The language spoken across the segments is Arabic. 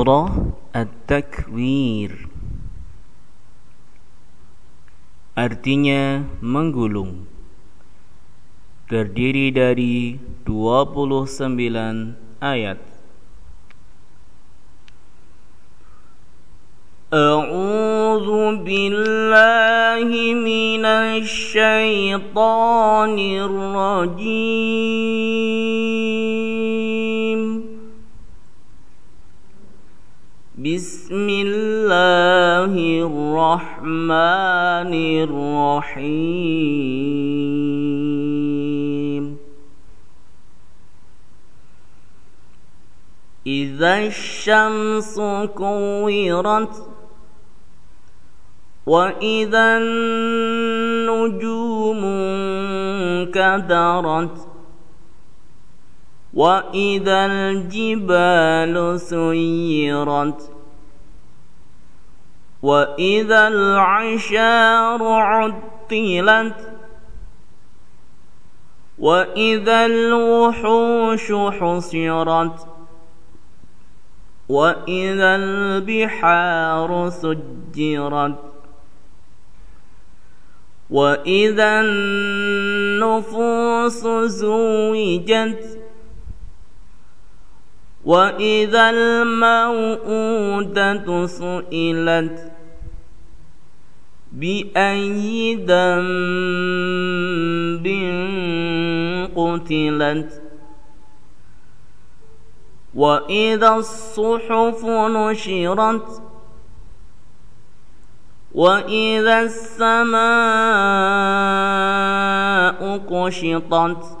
Surah At-Takwir Artinya menggulung Terdiri dari 29 ayat أعوذ بالله من الشيطان الرجيم بسم الله الرحمن الرحيم. إذا الشمس كورت وإذا النجوم كدرت وإذا الجبال سيرت وإذا العشار عطلت وإذا الوحوش حصرت وإذا البحار سجرت وإذا النفوس زوجت وإذا الموءودة سئلت بأي ذنب قتلت وإذا الصحف نشرت وإذا السماء قشطت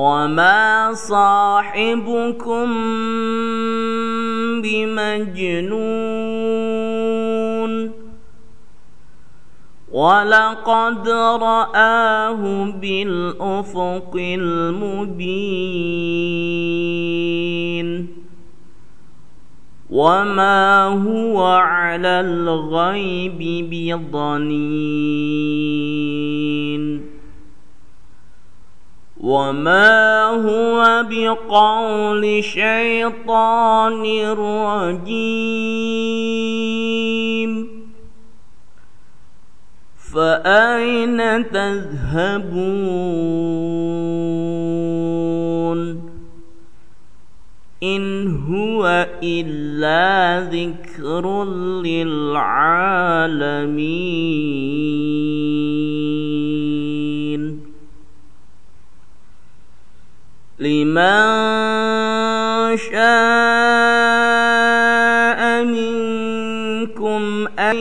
وما صاحبكم بمجنون ولقد رآه بالأفق المبين وما هو على الغيب بضنين وما هو بقول شيطان رجيم فأين تذهبون إن هو إلا ذكر للعالمين لمن شاء منكم أن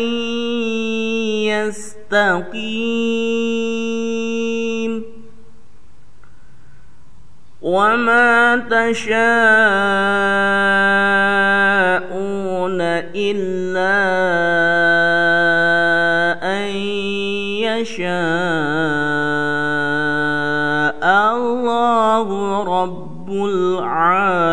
يستقيم وما تشاءون إلا الله رب العالمين.